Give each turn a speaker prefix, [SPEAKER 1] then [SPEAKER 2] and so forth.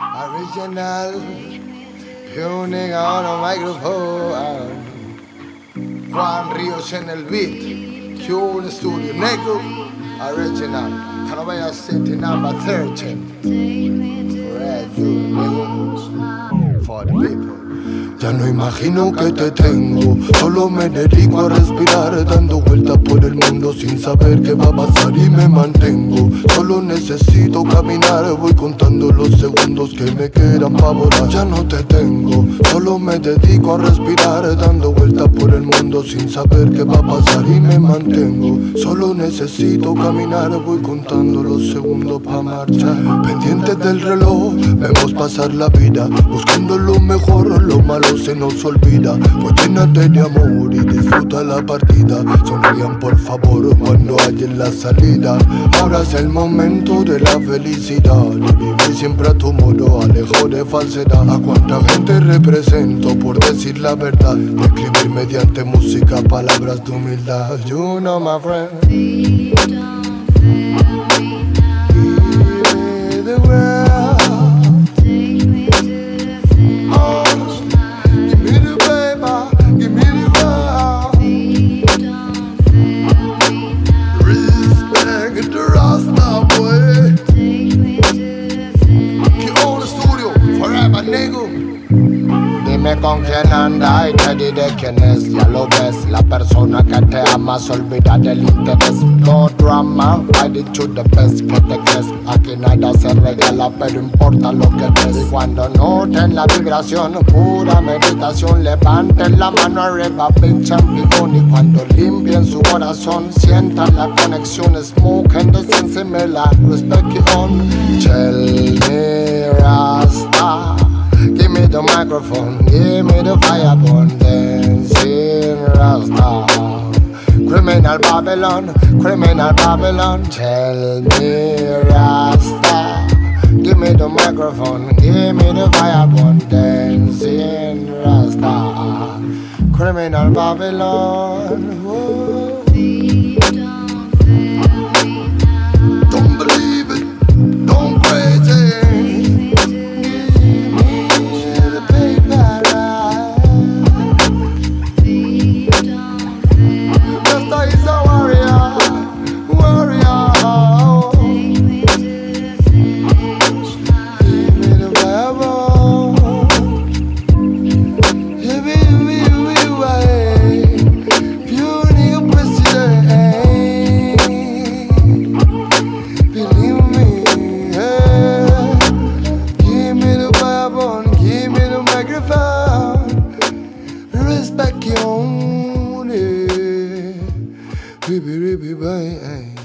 [SPEAKER 1] Original, tuning on a microphone. Juan Ríos en el beat, Q studio, negro, original. Canavaya City number 13. Ya no imagino que te tengo, solo me dedico a respirar dando vueltas por el mundo sin saber qué va a pasar y me mantengo. Solo necesito caminar, voy contando los segundos que me quedan para volar. Ya no te tengo, solo me dedico a respirar dando vueltas por el mundo sin saber qué va a pasar y me mantengo. Solo necesito caminar, voy contando los segundos para marchar. Pendientes del reloj, vemos pasar la vida, buscando lo mejor, lo malo se nos olvida. Pues llénate de amor y disfruta la partida. Sonrían por favor cuando en la salida. Ahora es el momento de la felicidad. Y vivir siempre a tu modo, alejo de falsedad. A cuánta gente represento por decir la verdad De escribir mediante música palabras de humildad. You know my friend Dime con quién anda y te diré quién es, ya lo ves La persona que te ama se olvida del interés. No drama, did to the best que te crees. Aquí nada se regala pero importa lo que ves cuando noten la vibración, pura meditación Levanten la mano arriba, pinchan picón Y cuando limpien su corazón, sientan la conexión. Smoke and the sense respect the microphone, give me the fire burn dancing Rasta. Criminal Babylon, criminal Babylon. Tell me Rasta. Give me the microphone, give me the fire burn dancing Rasta. Criminal Babylon. Whoa. back on it. Baby, baby, bye.